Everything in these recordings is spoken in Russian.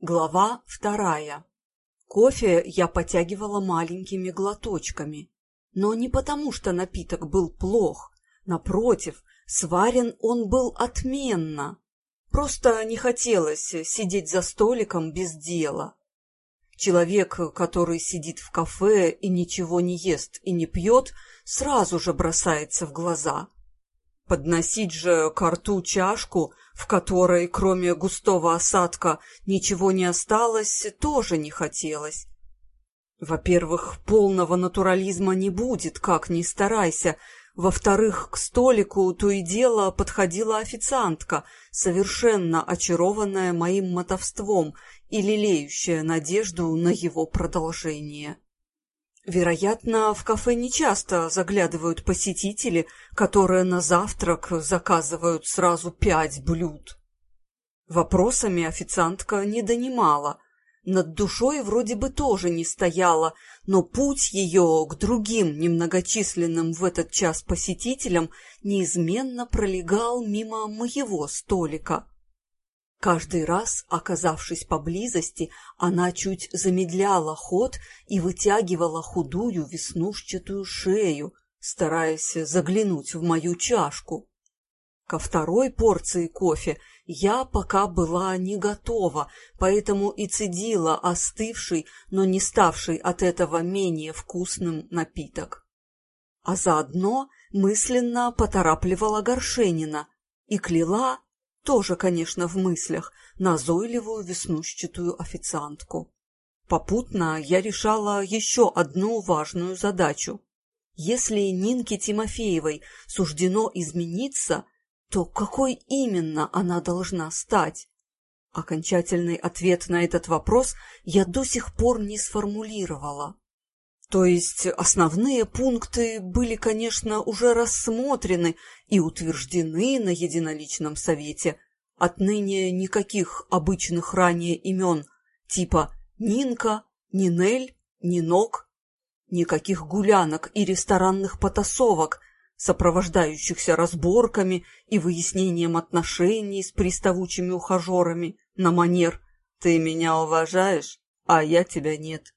Глава вторая. Кофе я потягивала маленькими глоточками. Но не потому, что напиток был плох. Напротив, сварен он был отменно. Просто не хотелось сидеть за столиком без дела. Человек, который сидит в кафе и ничего не ест и не пьет, сразу же бросается в глаза. Подносить же к рту чашку, в которой, кроме густого осадка, ничего не осталось, тоже не хотелось. Во-первых, полного натурализма не будет, как ни старайся. Во-вторых, к столику то и дело подходила официантка, совершенно очарованная моим мотовством и лелеющая надежду на его продолжение. Вероятно, в кафе нечасто заглядывают посетители, которые на завтрак заказывают сразу пять блюд. Вопросами официантка не донимала. Над душой вроде бы тоже не стояла, но путь ее к другим немногочисленным в этот час посетителям неизменно пролегал мимо моего столика. Каждый раз, оказавшись поблизости, она чуть замедляла ход и вытягивала худую веснушчатую шею, стараясь заглянуть в мою чашку. Ко второй порции кофе я пока была не готова, поэтому и цедила остывший, но не ставший от этого менее вкусным напиток. А заодно мысленно поторапливала Горшенина и кляла тоже, конечно, в мыслях, назойливую веснушчатую официантку. Попутно я решала еще одну важную задачу. Если Нинке Тимофеевой суждено измениться, то какой именно она должна стать? Окончательный ответ на этот вопрос я до сих пор не сформулировала. То есть основные пункты были, конечно, уже рассмотрены и утверждены на единоличном совете. Отныне никаких обычных ранее имен типа Нинка, Нинель, Нинок, никаких гулянок и ресторанных потасовок, сопровождающихся разборками и выяснением отношений с приставучими ухажерами на манер «ты меня уважаешь, а я тебя нет»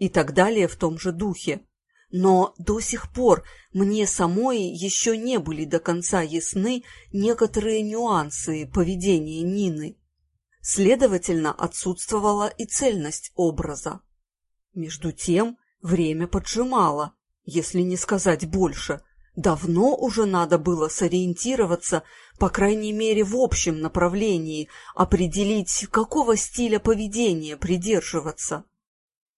и так далее в том же духе. Но до сих пор мне самой еще не были до конца ясны некоторые нюансы поведения Нины. Следовательно, отсутствовала и цельность образа. Между тем время поджимало, если не сказать больше. Давно уже надо было сориентироваться, по крайней мере в общем направлении, определить, какого стиля поведения придерживаться.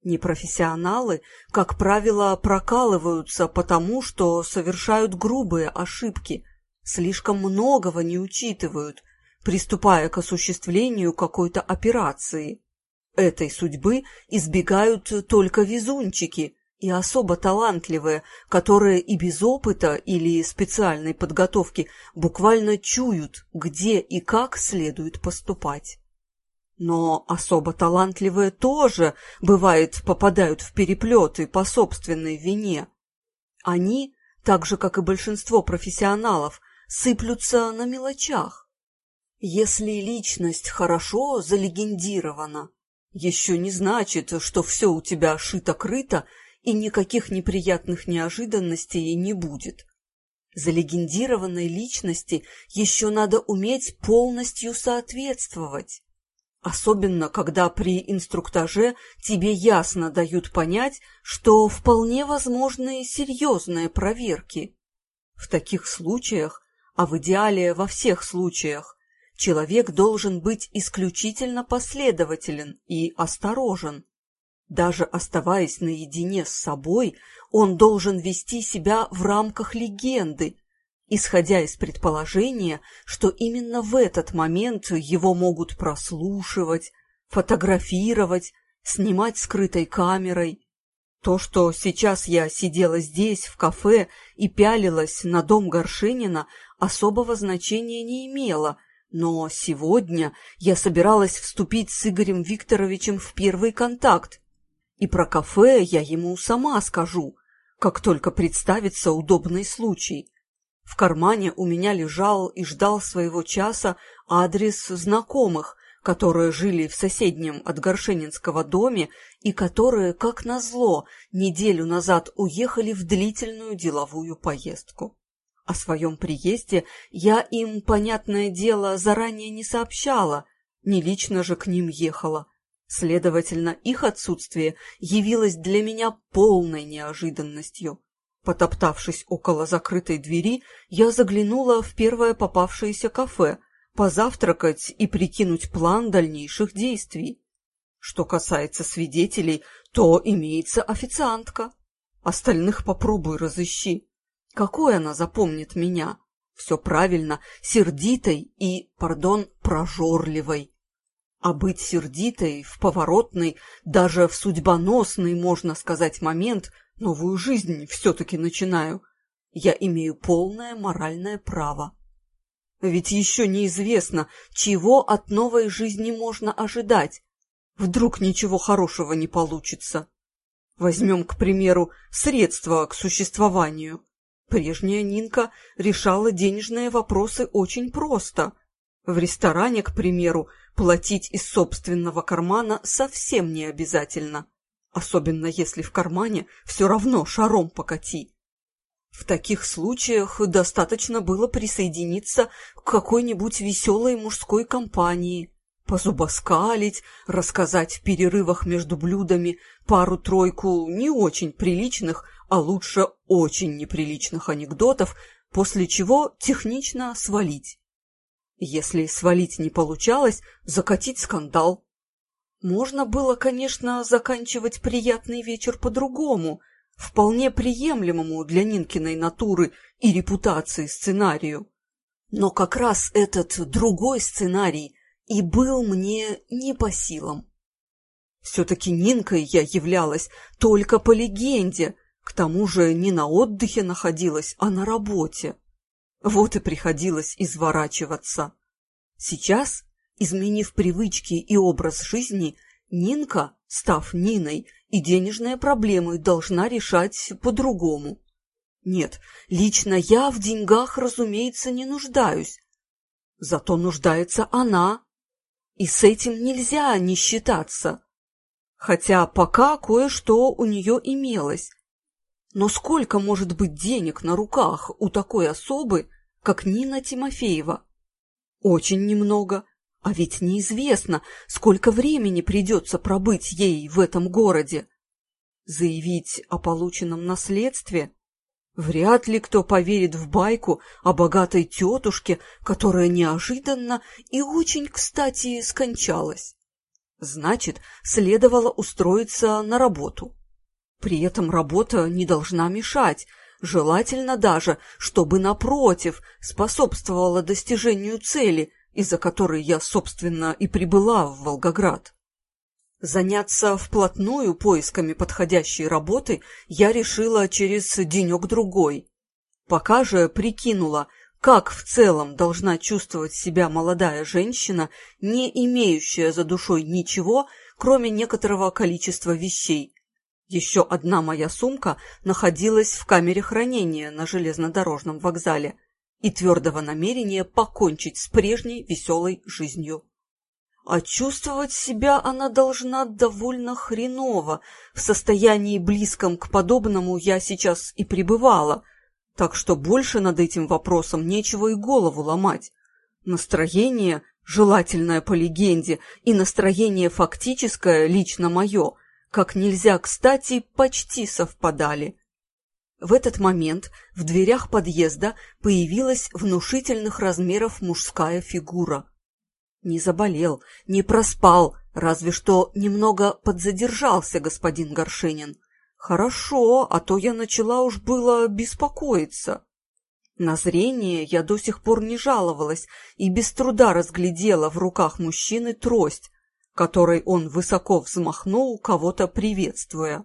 Непрофессионалы, как правило, прокалываются потому, что совершают грубые ошибки, слишком многого не учитывают, приступая к осуществлению какой-то операции. Этой судьбы избегают только везунчики и особо талантливые, которые и без опыта или специальной подготовки буквально чуют, где и как следует поступать. Но особо талантливые тоже, бывает, попадают в переплеты по собственной вине. Они, так же, как и большинство профессионалов, сыплются на мелочах. Если личность хорошо залегендирована, еще не значит, что все у тебя шито-крыто и никаких неприятных неожиданностей не будет. Залегендированной личности еще надо уметь полностью соответствовать. Особенно, когда при инструктаже тебе ясно дают понять, что вполне возможны серьезные проверки. В таких случаях, а в идеале во всех случаях, человек должен быть исключительно последователен и осторожен. Даже оставаясь наедине с собой, он должен вести себя в рамках легенды, исходя из предположения, что именно в этот момент его могут прослушивать, фотографировать, снимать скрытой камерой. То, что сейчас я сидела здесь, в кафе, и пялилась на дом Горшенина, особого значения не имело, но сегодня я собиралась вступить с Игорем Викторовичем в первый контакт. И про кафе я ему сама скажу, как только представится удобный случай. В кармане у меня лежал и ждал своего часа адрес знакомых, которые жили в соседнем от Горшенинского доме и которые, как назло, неделю назад уехали в длительную деловую поездку. О своем приезде я им, понятное дело, заранее не сообщала, не лично же к ним ехала. Следовательно, их отсутствие явилось для меня полной неожиданностью. Потоптавшись около закрытой двери, я заглянула в первое попавшееся кафе, позавтракать и прикинуть план дальнейших действий. Что касается свидетелей, то имеется официантка. Остальных попробуй разыщи. Какой она запомнит меня? Все правильно, сердитой и, пардон, прожорливой. А быть сердитой в поворотный, даже в судьбоносный, можно сказать, момент, новую жизнь все-таки начинаю, я имею полное моральное право. Ведь еще неизвестно, чего от новой жизни можно ожидать. Вдруг ничего хорошего не получится. Возьмем, к примеру, средства к существованию. Прежняя Нинка решала денежные вопросы очень просто. В ресторане, к примеру, платить из собственного кармана совсем не обязательно, особенно если в кармане все равно шаром покати. В таких случаях достаточно было присоединиться к какой-нибудь веселой мужской компании, позубоскалить, рассказать в перерывах между блюдами пару-тройку не очень приличных, а лучше очень неприличных анекдотов, после чего технично свалить. Если свалить не получалось, закатить скандал. Можно было, конечно, заканчивать приятный вечер по-другому, вполне приемлемому для Нинкиной натуры и репутации сценарию. Но как раз этот другой сценарий и был мне не по силам. Все-таки Нинкой я являлась только по легенде, к тому же не на отдыхе находилась, а на работе. Вот и приходилось изворачиваться. Сейчас, изменив привычки и образ жизни, Нинка, став Ниной, и денежные проблемы должна решать по-другому. Нет, лично я в деньгах, разумеется, не нуждаюсь. Зато нуждается она. И с этим нельзя не считаться. Хотя пока кое-что у нее имелось. Но сколько может быть денег на руках у такой особы, как Нина Тимофеева? Очень немного. А ведь неизвестно, сколько времени придется пробыть ей в этом городе. Заявить о полученном наследстве? Вряд ли кто поверит в байку о богатой тетушке, которая неожиданно и очень кстати скончалась. Значит, следовало устроиться на работу. При этом работа не должна мешать, желательно даже, чтобы, напротив, способствовала достижению цели, из-за которой я, собственно, и прибыла в Волгоград. Заняться вплотную поисками подходящей работы я решила через денек-другой. Пока же прикинула, как в целом должна чувствовать себя молодая женщина, не имеющая за душой ничего, кроме некоторого количества вещей, еще одна моя сумка находилась в камере хранения на железнодорожном вокзале и твердого намерения покончить с прежней веселой жизнью. А чувствовать себя она должна довольно хреново. В состоянии близком к подобному я сейчас и пребывала, так что больше над этим вопросом нечего и голову ломать. Настроение, желательное по легенде, и настроение фактическое, лично мое, как нельзя кстати, почти совпадали. В этот момент в дверях подъезда появилась внушительных размеров мужская фигура. Не заболел, не проспал, разве что немного подзадержался господин Горшенин. Хорошо, а то я начала уж было беспокоиться. На зрение я до сих пор не жаловалась и без труда разглядела в руках мужчины трость, которой он высоко взмахнул, кого-то приветствуя.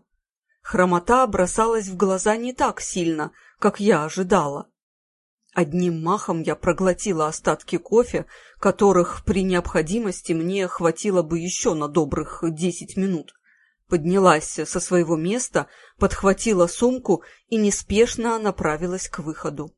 Хромота бросалась в глаза не так сильно, как я ожидала. Одним махом я проглотила остатки кофе, которых при необходимости мне хватило бы еще на добрых десять минут. Поднялась со своего места, подхватила сумку и неспешно направилась к выходу.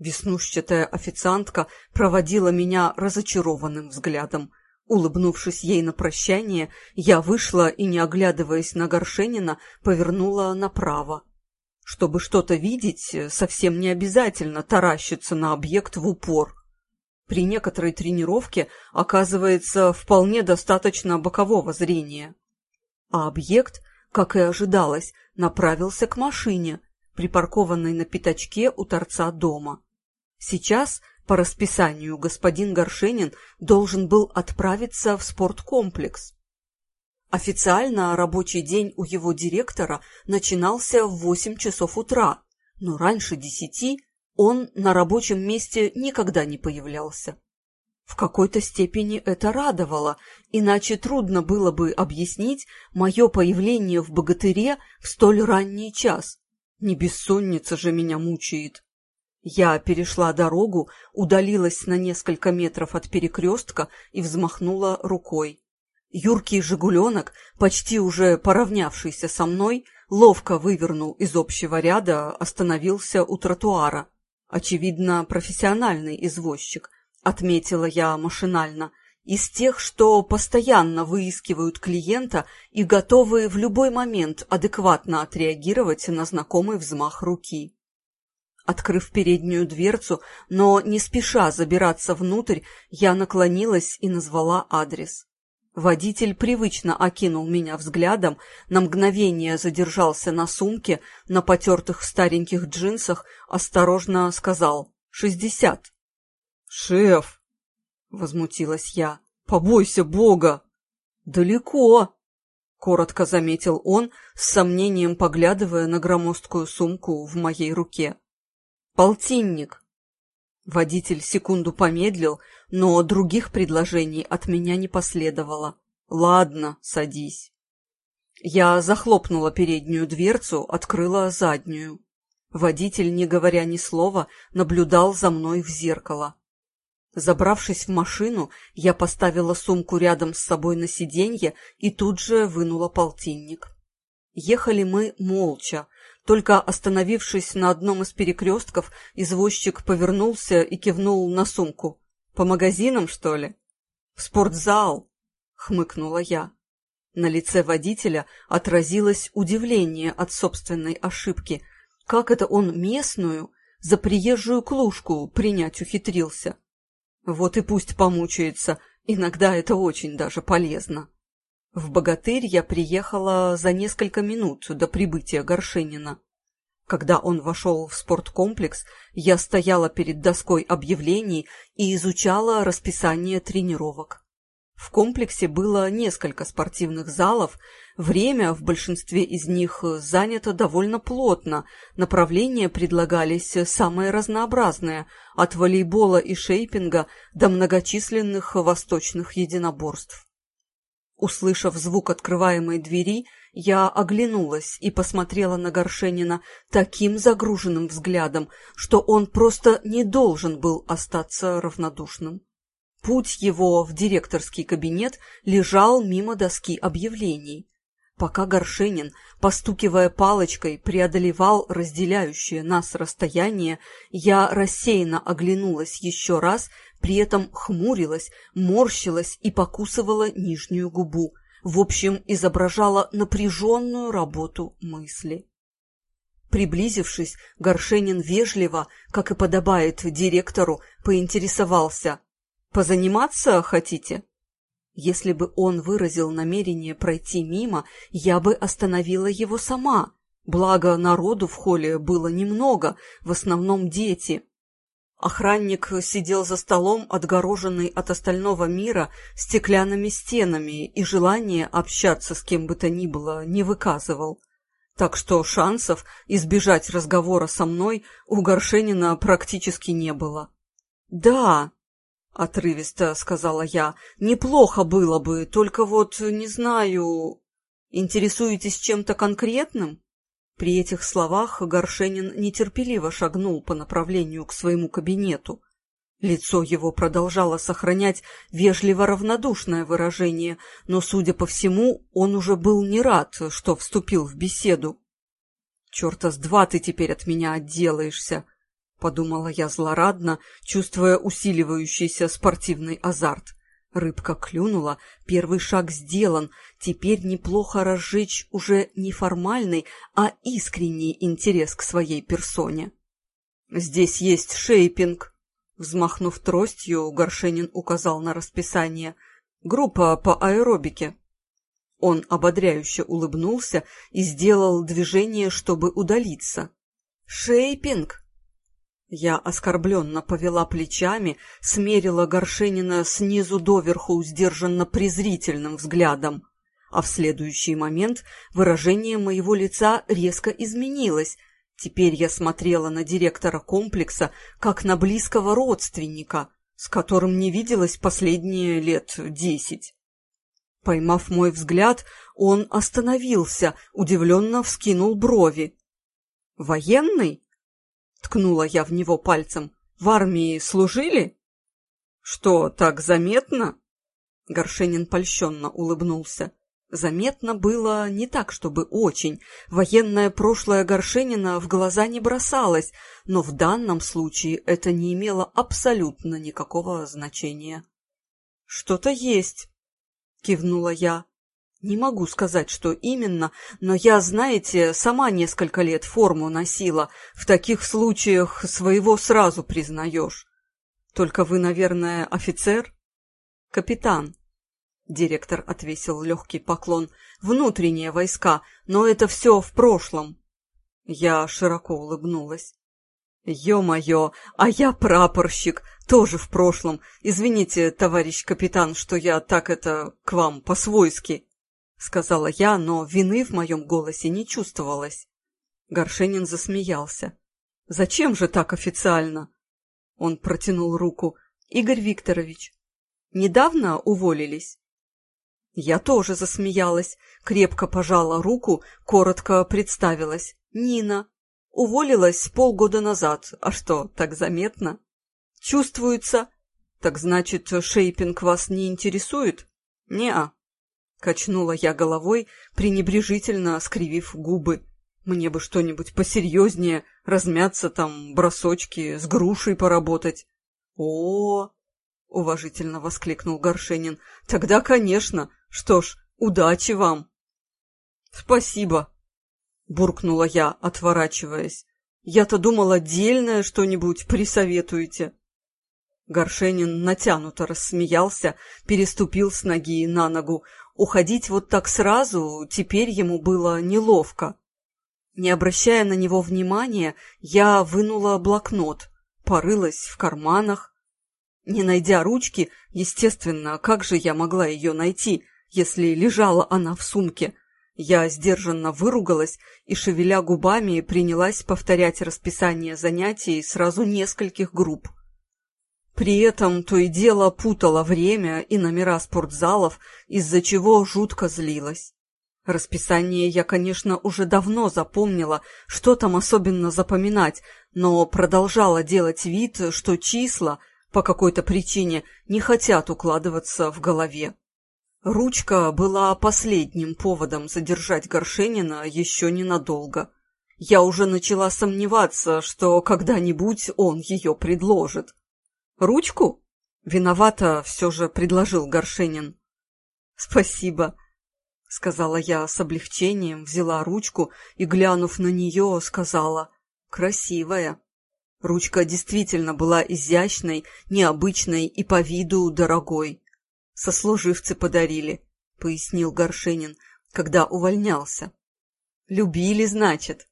Веснушчатая официантка проводила меня разочарованным взглядом, Улыбнувшись ей на прощание, я вышла и, не оглядываясь на Горшенина, повернула направо. Чтобы что-то видеть, совсем не обязательно таращиться на объект в упор. При некоторой тренировке, оказывается, вполне достаточно бокового зрения. А объект, как и ожидалось, направился к машине, припаркованной на пятачке у торца дома. Сейчас по расписанию господин Горшенин должен был отправиться в спорткомплекс. Официально рабочий день у его директора начинался в 8 часов утра, но раньше десяти он на рабочем месте никогда не появлялся. В какой-то степени это радовало, иначе трудно было бы объяснить мое появление в «Богатыре» в столь ранний час. Не бессонница же меня мучает. Я перешла дорогу, удалилась на несколько метров от перекрестка и взмахнула рукой. Юркий «Жигуленок», почти уже поравнявшийся со мной, ловко вывернул из общего ряда, остановился у тротуара. Очевидно, профессиональный извозчик, отметила я машинально, из тех, что постоянно выискивают клиента и готовы в любой момент адекватно отреагировать на знакомый взмах руки. Открыв переднюю дверцу, но не спеша забираться внутрь, я наклонилась и назвала адрес. Водитель привычно окинул меня взглядом, на мгновение задержался на сумке, на потертых стареньких джинсах, осторожно сказал «шестьдесят». «Шеф!» — возмутилась я. «Побойся Бога!» «Далеко!» — коротко заметил он, с сомнением поглядывая на громоздкую сумку в моей руке. Полтинник. Водитель секунду помедлил, но других предложений от меня не последовало. Ладно, садись. Я захлопнула переднюю дверцу, открыла заднюю. Водитель, не говоря ни слова, наблюдал за мной в зеркало. Забравшись в машину, я поставила сумку рядом с собой на сиденье и тут же вынула полтинник. Ехали мы молча, только остановившись на одном из перекрестков, извозчик повернулся и кивнул на сумку. «По магазинам, что ли?» «В спортзал!» — хмыкнула я. На лице водителя отразилось удивление от собственной ошибки. Как это он местную за приезжую клушку принять ухитрился? Вот и пусть помучается, иногда это очень даже полезно. В «Богатырь» я приехала за несколько минут до прибытия Горшенина. Когда он вошел в спорткомплекс, я стояла перед доской объявлений и изучала расписание тренировок. В комплексе было несколько спортивных залов, время в большинстве из них занято довольно плотно, направления предлагались самые разнообразные, от волейбола и шейпинга до многочисленных восточных единоборств. Услышав звук открываемой двери, я оглянулась и посмотрела на Горшенина таким загруженным взглядом, что он просто не должен был остаться равнодушным. Путь его в директорский кабинет лежал мимо доски объявлений. Пока Горшенин, постукивая палочкой, преодолевал разделяющее нас расстояние, я рассеянно оглянулась еще раз, при этом хмурилась, морщилась и покусывала нижнюю губу. В общем, изображала напряженную работу мысли. Приблизившись, Горшенин вежливо, как и подобает директору, поинтересовался. «Позаниматься хотите?» Если бы он выразил намерение пройти мимо, я бы остановила его сама. Благо, народу в холле было немного, в основном дети. Охранник сидел за столом, отгороженный от остального мира стеклянными стенами, и желание общаться с кем бы то ни было не выказывал. Так что шансов избежать разговора со мной у Горшенина практически не было. «Да», — отрывисто сказала я, — «неплохо было бы, только вот, не знаю, интересуетесь чем-то конкретным?» При этих словах Горшенин нетерпеливо шагнул по направлению к своему кабинету. Лицо его продолжало сохранять вежливо равнодушное выражение, но, судя по всему, он уже был не рад, что вступил в беседу. «Черта с два ты теперь от меня отделаешься!» — подумала я злорадно, чувствуя усиливающийся спортивный азарт. Рыбка клюнула, первый шаг сделан, теперь неплохо разжечь уже не формальный, а искренний интерес к своей персоне. «Здесь есть шейпинг», — взмахнув тростью, Горшенин указал на расписание. «Группа по аэробике». Он ободряюще улыбнулся и сделал движение, чтобы удалиться. «Шейпинг!» Я оскорбленно повела плечами, смерила Горшенина снизу доверху сдержанно-презрительным взглядом. А в следующий момент выражение моего лица резко изменилось. Теперь я смотрела на директора комплекса, как на близкого родственника, с которым не виделась последние лет десять. Поймав мой взгляд, он остановился, удивленно вскинул брови. «Военный?» Ткнула я в него пальцем. В армии служили? Что, так заметно? Горшенин польщенно улыбнулся. Заметно было не так, чтобы очень. Военное прошлое Горшенина в глаза не бросалось, но в данном случае это не имело абсолютно никакого значения. «Что-то есть», — кивнула я. Не могу сказать, что именно, но я, знаете, сама несколько лет форму носила. В таких случаях своего сразу признаешь. Только вы, наверное, офицер? Капитан. Директор отвесил легкий поклон. Внутренние войска, но это все в прошлом. Я широко улыбнулась. «Ё-моё, а я прапорщик, тоже в прошлом. Извините, товарищ капитан, что я так это к вам по-свойски». — сказала я, но вины в моем голосе не чувствовалось. Горшенин засмеялся. «Зачем же так официально?» Он протянул руку. «Игорь Викторович, недавно уволились?» Я тоже засмеялась, крепко пожала руку, коротко представилась. «Нина. Уволилась полгода назад. А что, так заметно?» «Чувствуется. Так значит, шейпинг вас не интересует?» «Не-а», Качнула я головой, пренебрежительно скривив губы. Мне бы что-нибудь посерьезнее, размяться там, бросочки, с грушей поработать. О, -о, -о уважительно воскликнул Горшенин. Тогда, конечно. Что ж, удачи вам. Спасибо, буркнула я, отворачиваясь. Я-то думал, отдельное что-нибудь присоветуете. Горшенин натянуто рассмеялся, переступил с ноги на ногу, Уходить вот так сразу теперь ему было неловко. Не обращая на него внимания, я вынула блокнот, порылась в карманах. Не найдя ручки, естественно, как же я могла ее найти, если лежала она в сумке? Я сдержанно выругалась и, шевеля губами, принялась повторять расписание занятий сразу нескольких групп. При этом то и дело путала время и номера спортзалов, из-за чего жутко злилась. Расписание я, конечно, уже давно запомнила, что там особенно запоминать, но продолжала делать вид, что числа по какой-то причине не хотят укладываться в голове. Ручка была последним поводом задержать Горшенина еще ненадолго. Я уже начала сомневаться, что когда-нибудь он ее предложит. Ручку? Виновата все же предложил Горшенин. Спасибо, сказала я с облегчением, взяла ручку и, глянув на нее, сказала «красивая». Ручка действительно была изящной, необычной и по виду дорогой. Сослуживцы подарили, — пояснил Горшенин, когда увольнялся. Любили, значит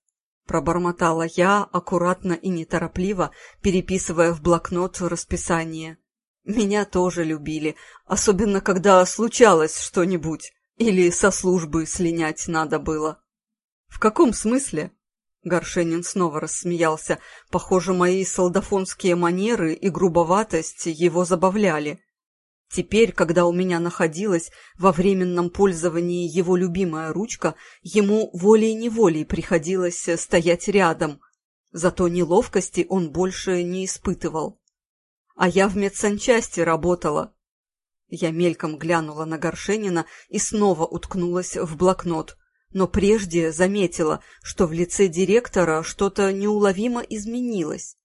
пробормотала я, аккуратно и неторопливо, переписывая в блокнот расписание. Меня тоже любили, особенно когда случалось что-нибудь, или со службы слинять надо было. В каком смысле? Горшенин снова рассмеялся. Похоже, мои солдафонские манеры и грубоватость его забавляли. Теперь, когда у меня находилась во временном пользовании его любимая ручка, ему волей-неволей приходилось стоять рядом. Зато неловкости он больше не испытывал. А я в медсанчасти работала. Я мельком глянула на Горшенина и снова уткнулась в блокнот, но прежде заметила, что в лице директора что-то неуловимо изменилось.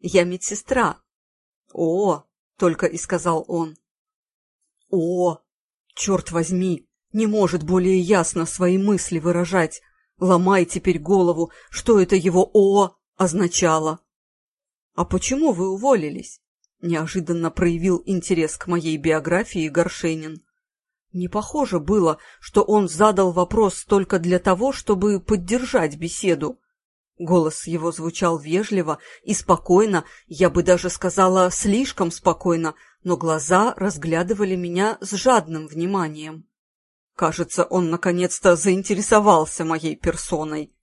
«Я медсестра». «О!» — только и сказал он. О, черт возьми, не может более ясно свои мысли выражать. Ломай теперь голову, что это его «о» означало. «А почему вы уволились?» — неожиданно проявил интерес к моей биографии Горшенин. Не похоже было, что он задал вопрос только для того, чтобы поддержать беседу. Голос его звучал вежливо и спокойно, я бы даже сказала, слишком спокойно, но глаза разглядывали меня с жадным вниманием. Кажется, он наконец-то заинтересовался моей персоной.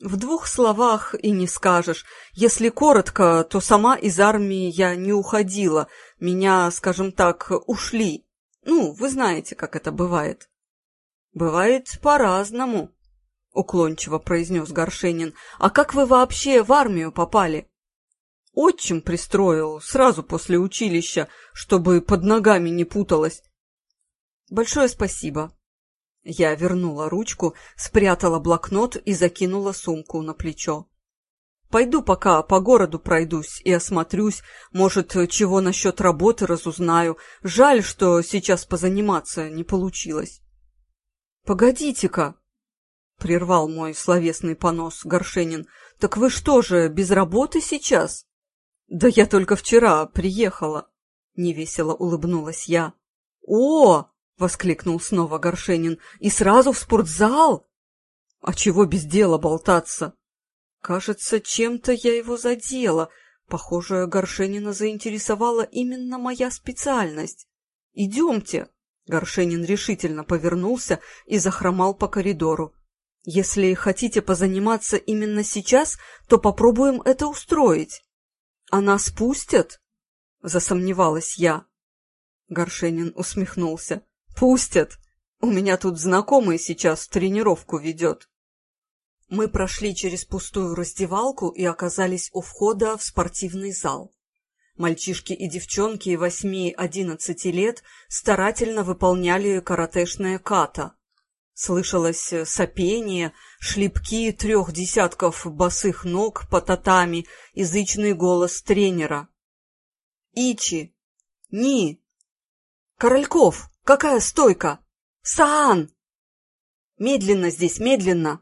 В двух словах и не скажешь. Если коротко, то сама из армии я не уходила. Меня, скажем так, ушли. Ну, вы знаете, как это бывает. Бывает по-разному, уклончиво произнес Горшенин. А как вы вообще в армию попали? Отчим пристроил сразу после училища, чтобы под ногами не путалось. Большое спасибо. Я вернула ручку, спрятала блокнот и закинула сумку на плечо. Пойду пока по городу пройдусь и осмотрюсь, может, чего насчет работы разузнаю. Жаль, что сейчас позаниматься не получилось. Погодите-ка, прервал мой словесный понос Горшенин. Так вы что же, без работы сейчас? Да я только вчера приехала, невесело улыбнулась я. О! воскликнул снова Горшенин. И сразу в спортзал? А чего без дела болтаться? Кажется, чем-то я его задела. Похоже, Горшенина заинтересовала именно моя специальность. Идемте. Горшенин решительно повернулся и захромал по коридору. Если хотите позаниматься именно сейчас, то попробуем это устроить. Она спустят? Засомневалась я. Горшенин усмехнулся. Пустят. У меня тут знакомый сейчас тренировку ведет. Мы прошли через пустую раздевалку и оказались у входа в спортивный зал. Мальчишки и девчонки восьми-одиннадцати лет старательно выполняли каратешное ката. Слышалось сопение, шлепки трех десятков босых ног по татами, язычный голос тренера. «Ичи! Ни! Корольков!» Какая стойка! Саан! Медленно здесь, медленно!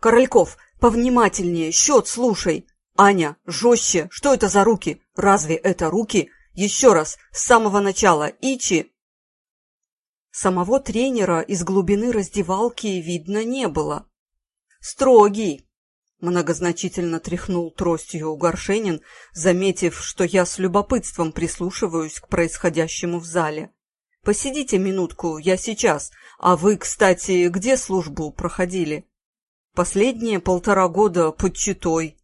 Корольков, повнимательнее, счет слушай! Аня, жестче! Что это за руки? Разве это руки? Еще раз, с самого начала, Ичи! Самого тренера из глубины раздевалки видно не было. «Строгий!» — многозначительно тряхнул тростью Горшенин, заметив, что я с любопытством прислушиваюсь к происходящему в зале. Посидите минутку, я сейчас. А вы, кстати, где службу проходили? Последние полтора года под Читой.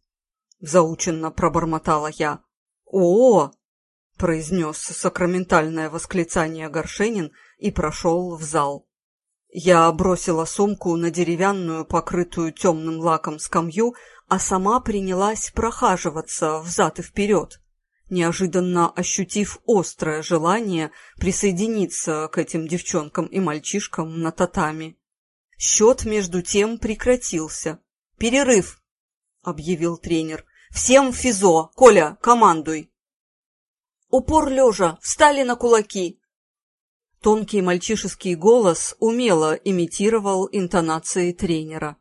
Заученно пробормотала я. О! произнес сакраментальное восклицание Горшенин и прошел в зал. Я бросила сумку на деревянную, покрытую темным лаком скамью, а сама принялась прохаживаться взад и вперед неожиданно ощутив острое желание присоединиться к этим девчонкам и мальчишкам на татами. Счет между тем прекратился. «Перерыв!» — объявил тренер. «Всем физо! Коля, командуй!» «Упор лежа! Встали на кулаки!» Тонкий мальчишеский голос умело имитировал интонации тренера.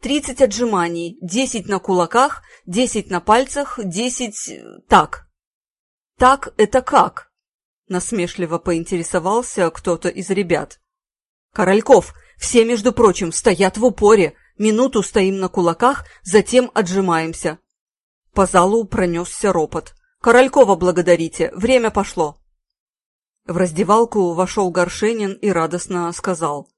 «Тридцать отжиманий, десять на кулаках, десять на пальцах, десять... так!» «Так это как?» — насмешливо поинтересовался кто-то из ребят. «Корольков, все, между прочим, стоят в упоре. Минуту стоим на кулаках, затем отжимаемся». По залу пронесся ропот. «Королькова благодарите, время пошло». В раздевалку вошел Горшенин и радостно сказал.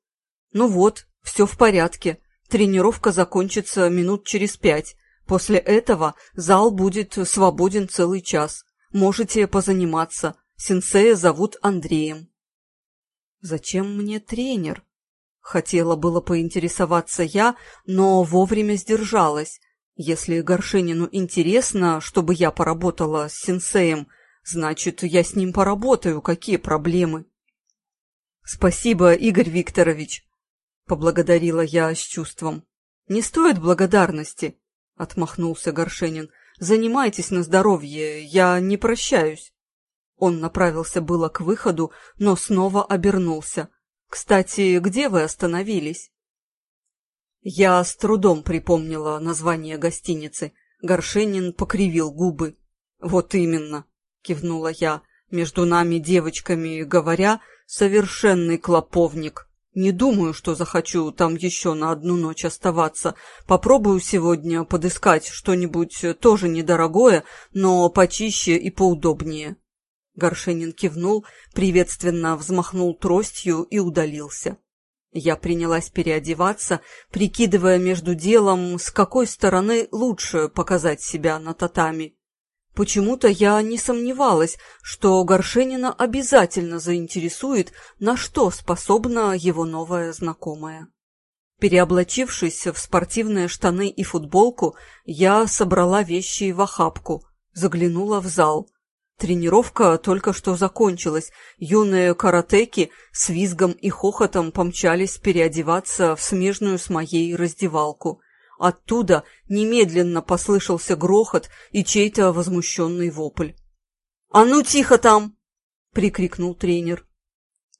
«Ну вот, все в порядке. Тренировка закончится минут через пять. После этого зал будет свободен целый час. Можете позаниматься. Сенсея зовут Андреем. Зачем мне тренер? Хотела было поинтересоваться я, но вовремя сдержалась. Если Горшенину интересно, чтобы я поработала с сенсеем, значит, я с ним поработаю, какие проблемы. Спасибо, Игорь Викторович, поблагодарила я с чувством. Не стоит благодарности, отмахнулся Горшенин. Занимайтесь на здоровье, я не прощаюсь. Он направился было к выходу, но снова обернулся. «Кстати, где вы остановились?» Я с трудом припомнила название гостиницы. Горшенин покривил губы. «Вот именно», — кивнула я, — «между нами девочками говоря, совершенный клоповник. Не думаю, что захочу там еще на одну ночь оставаться. Попробую сегодня подыскать что-нибудь тоже недорогое, но почище и поудобнее». Горшенин кивнул, приветственно взмахнул тростью и удалился. Я принялась переодеваться, прикидывая между делом, с какой стороны лучше показать себя на татами. Почему-то я не сомневалась, что Горшенина обязательно заинтересует, на что способна его новая знакомая. Переоблачившись в спортивные штаны и футболку, я собрала вещи в охапку, заглянула в зал. Тренировка только что закончилась. Юные каратеки с визгом и хохотом помчались переодеваться в смежную с моей раздевалку. Оттуда немедленно послышался грохот и чей-то возмущенный вопль. «А ну тихо там!» — прикрикнул тренер.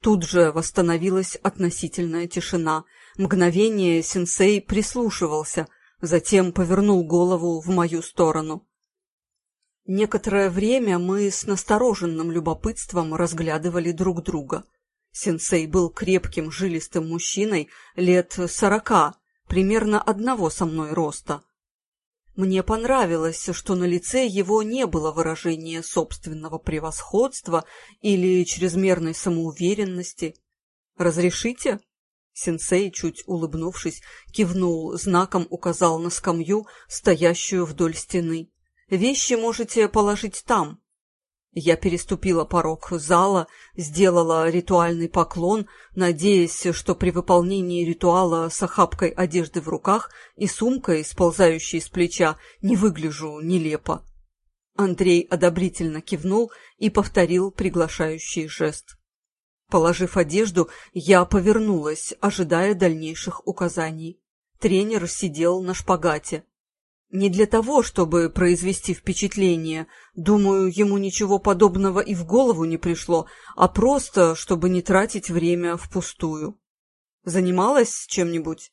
Тут же восстановилась относительная тишина. Мгновение сенсей прислушивался, затем повернул голову в мою сторону. Некоторое время мы с настороженным любопытством разглядывали друг друга. Сенсей был крепким, жилистым мужчиной лет сорока, примерно одного со мной роста. Мне понравилось, что на лице его не было выражения собственного превосходства или чрезмерной самоуверенности. «Разрешите?» Сенсей, чуть улыбнувшись, кивнул, знаком указал на скамью, стоящую вдоль стены. «Вещи можете положить там». Я переступила порог зала, сделала ритуальный поклон, надеясь, что при выполнении ритуала с охапкой одежды в руках и сумкой, сползающей с плеча, не выгляжу нелепо. Андрей одобрительно кивнул и повторил приглашающий жест. Положив одежду, я повернулась, ожидая дальнейших указаний. Тренер сидел на шпагате. Не для того, чтобы произвести впечатление, думаю, ему ничего подобного и в голову не пришло, а просто, чтобы не тратить время впустую. Занималась чем-нибудь?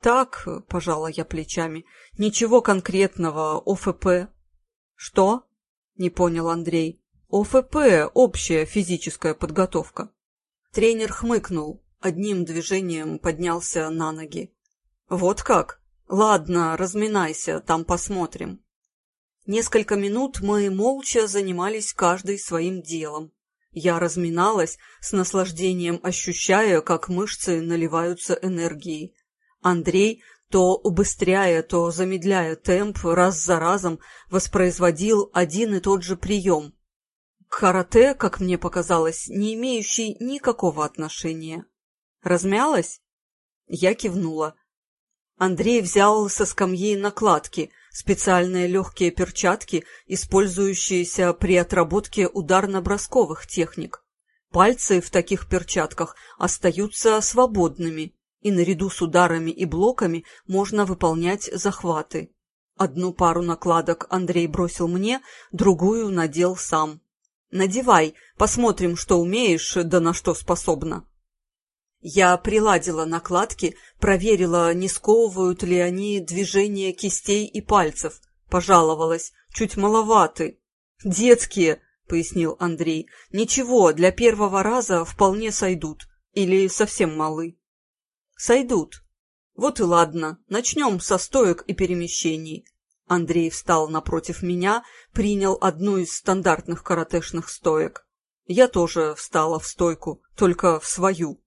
Так, пожала я плечами, ничего конкретного, ОФП. Что? Не понял Андрей. ОФП – общая физическая подготовка. Тренер хмыкнул, одним движением поднялся на ноги. Вот как? «Ладно, разминайся, там посмотрим». Несколько минут мы молча занимались каждый своим делом. Я разминалась, с наслаждением ощущая, как мышцы наливаются энергией. Андрей, то убыстряя, то замедляя темп, раз за разом воспроизводил один и тот же прием. Карате, как мне показалось, не имеющий никакого отношения. «Размялась?» Я кивнула. Андрей взял со скамьи накладки, специальные легкие перчатки, использующиеся при отработке ударно-бросковых техник. Пальцы в таких перчатках остаются свободными, и наряду с ударами и блоками можно выполнять захваты. Одну пару накладок Андрей бросил мне, другую надел сам. «Надевай, посмотрим, что умеешь, да на что способна». Я приладила накладки, проверила, не сковывают ли они движение кистей и пальцев. Пожаловалась, чуть маловаты. «Детские», — пояснил Андрей. «Ничего, для первого раза вполне сойдут. Или совсем малы». «Сойдут. Вот и ладно, начнем со стоек и перемещений». Андрей встал напротив меня, принял одну из стандартных каратешных стоек. Я тоже встала в стойку, только в свою.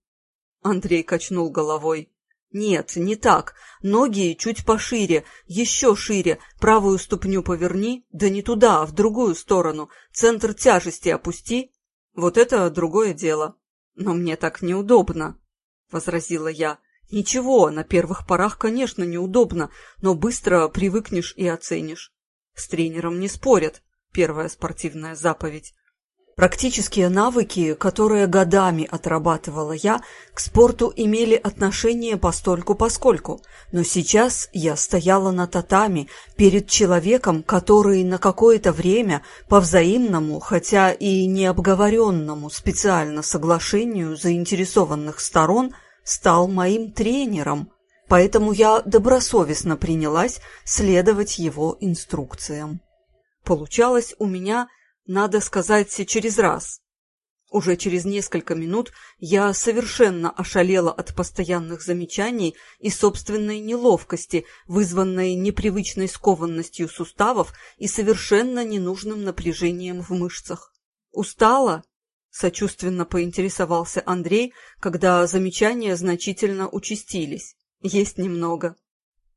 Андрей качнул головой. «Нет, не так. Ноги чуть пошире, еще шире. Правую ступню поверни, да не туда, а в другую сторону. Центр тяжести опусти. Вот это другое дело. Но мне так неудобно», — возразила я. «Ничего, на первых порах, конечно, неудобно, но быстро привыкнешь и оценишь. С тренером не спорят. Первая спортивная заповедь. Практические навыки, которые годами отрабатывала я, к спорту имели отношение постольку-поскольку, но сейчас я стояла на татами перед человеком, который на какое-то время по взаимному, хотя и необговоренному специально соглашению заинтересованных сторон стал моим тренером, поэтому я добросовестно принялась следовать его инструкциям. Получалось у меня надо сказать, через раз. Уже через несколько минут я совершенно ошалела от постоянных замечаний и собственной неловкости, вызванной непривычной скованностью суставов и совершенно ненужным напряжением в мышцах. «Устала?» — сочувственно поинтересовался Андрей, когда замечания значительно участились. «Есть немного».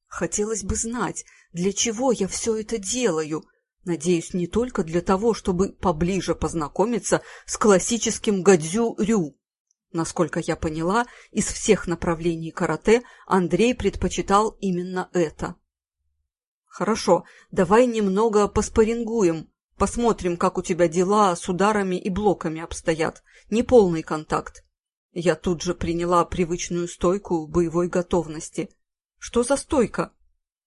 «Хотелось бы знать, для чего я все это делаю?» Надеюсь, не только для того, чтобы поближе познакомиться с классическим гадзю-рю. Насколько я поняла, из всех направлений карате Андрей предпочитал именно это. Хорошо, давай немного поспорингуем, посмотрим, как у тебя дела с ударами и блоками обстоят. Неполный контакт. Я тут же приняла привычную стойку боевой готовности. Что за стойка? —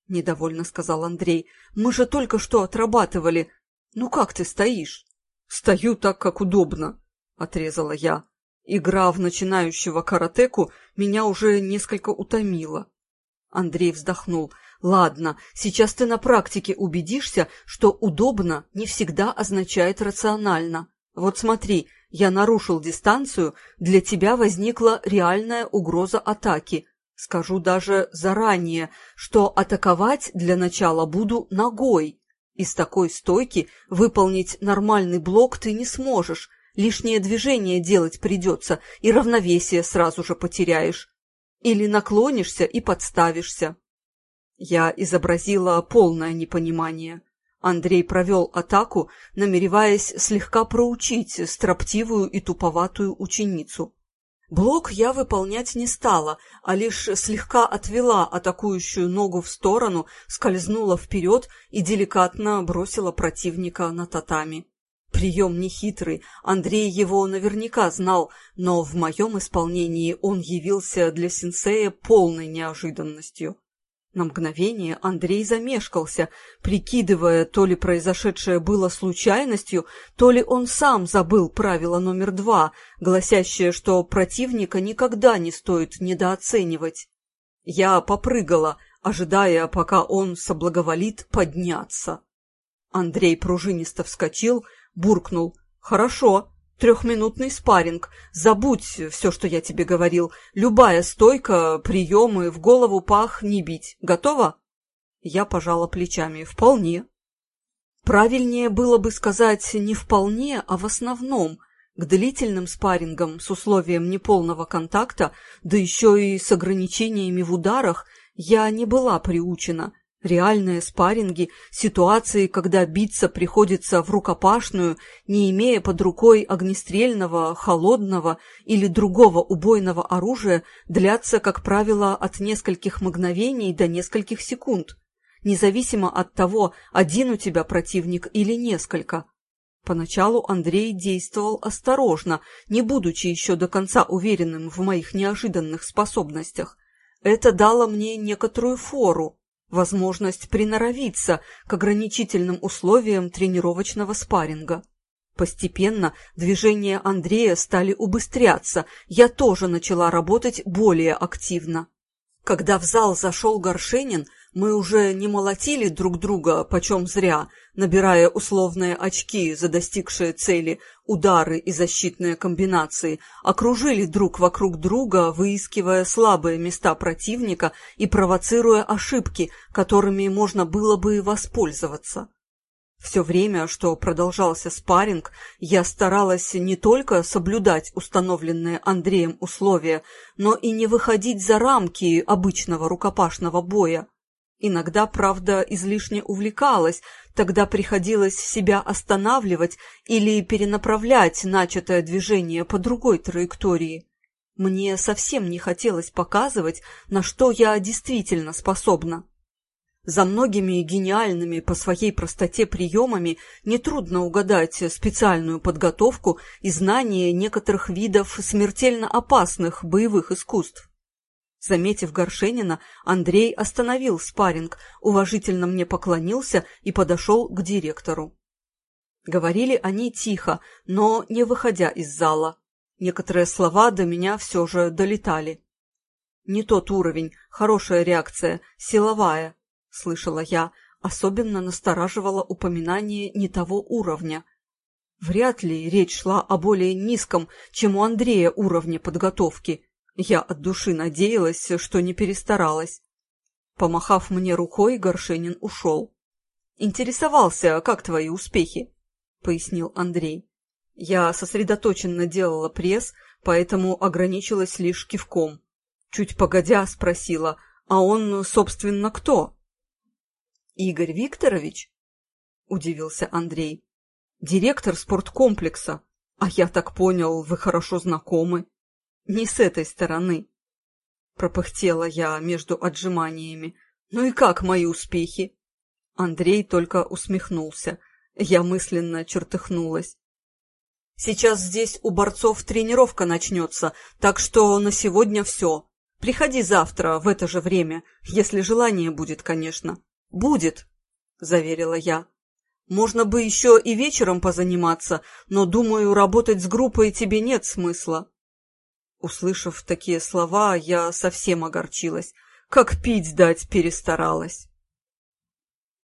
недовольно сказал Андрей. «Мы же только что отрабатывали. Ну как ты стоишь?» «Стою так, как удобно», — отрезала я. Игра в начинающего каратеку меня уже несколько утомила. Андрей вздохнул. «Ладно, сейчас ты на практике убедишься, что удобно не всегда означает рационально. Вот смотри, я нарушил дистанцию, для тебя возникла реальная угроза атаки. Скажу даже заранее, что атаковать для начала буду ногой. Из такой стойки выполнить нормальный блок ты не сможешь, лишнее движение делать придется, и равновесие сразу же потеряешь. Или наклонишься и подставишься. Я изобразила полное непонимание. Андрей провел атаку, намереваясь слегка проучить строптивую и туповатую ученицу. Блок я выполнять не стала, а лишь слегка отвела атакующую ногу в сторону, скользнула вперед и деликатно бросила противника на татами. Прием нехитрый, Андрей его наверняка знал, но в моем исполнении он явился для сенсея полной неожиданностью. На мгновение Андрей замешкался, прикидывая, то ли произошедшее было случайностью, то ли он сам забыл правило номер два, гласящее, что противника никогда не стоит недооценивать. Я попрыгала, ожидая, пока он соблаговолит подняться. Андрей пружинисто вскочил, буркнул «Хорошо, Трехминутный спарринг. Забудь все, что я тебе говорил. Любая стойка, приемы, в голову пах не бить. Готова? Я пожала плечами. Вполне. Правильнее было бы сказать не вполне, а в основном. К длительным спаррингам с условием неполного контакта, да еще и с ограничениями в ударах, я не была приучена – Реальные спарринги, ситуации, когда биться приходится в рукопашную, не имея под рукой огнестрельного, холодного или другого убойного оружия, длятся, как правило, от нескольких мгновений до нескольких секунд, независимо от того, один у тебя противник или несколько. Поначалу Андрей действовал осторожно, не будучи еще до конца уверенным в моих неожиданных способностях. Это дало мне некоторую фору, возможность приноровиться к ограничительным условиям тренировочного спарринга. Постепенно движения Андрея стали убыстряться, я тоже начала работать более активно. Когда в зал зашел Горшенин, мы уже не молотили друг друга почем зря, набирая условные очки за достигшие цели, удары и защитные комбинации, окружили друг вокруг друга, выискивая слабые места противника и провоцируя ошибки, которыми можно было бы воспользоваться. Все время, что продолжался спарринг, я старалась не только соблюдать установленные Андреем условия, но и не выходить за рамки обычного рукопашного боя. Иногда, правда, излишне увлекалась, тогда приходилось себя останавливать или перенаправлять начатое движение по другой траектории. Мне совсем не хотелось показывать, на что я действительно способна. За многими гениальными по своей простоте приемами нетрудно угадать специальную подготовку и знание некоторых видов смертельно опасных боевых искусств. Заметив Горшенина, Андрей остановил спарринг, уважительно мне поклонился и подошел к директору. Говорили они тихо, но не выходя из зала. Некоторые слова до меня все же долетали. «Не тот уровень, хорошая реакция, силовая», — слышала я, особенно настораживало упоминание не того уровня. Вряд ли речь шла о более низком, чем у Андрея уровне подготовки. Я от души надеялась, что не перестаралась. Помахав мне рукой, Горшенин ушел. «Интересовался, как твои успехи?» — пояснил Андрей. Я сосредоточенно делала пресс, поэтому ограничилась лишь кивком. Чуть погодя спросила, а он, собственно, кто? «Игорь Викторович?» — удивился Андрей. «Директор спорткомплекса. А я так понял, вы хорошо знакомы. Не с этой стороны». Пропыхтела я между отжиманиями. «Ну и как мои успехи?» Андрей только усмехнулся. Я мысленно чертыхнулась. «Сейчас здесь у борцов тренировка начнется, так что на сегодня все. Приходи завтра в это же время, если желание будет, конечно. Будет, заверила я. Можно бы еще и вечером позаниматься, но, думаю, работать с группой тебе нет смысла. Услышав такие слова, я совсем огорчилась. Как пить дать перестаралась.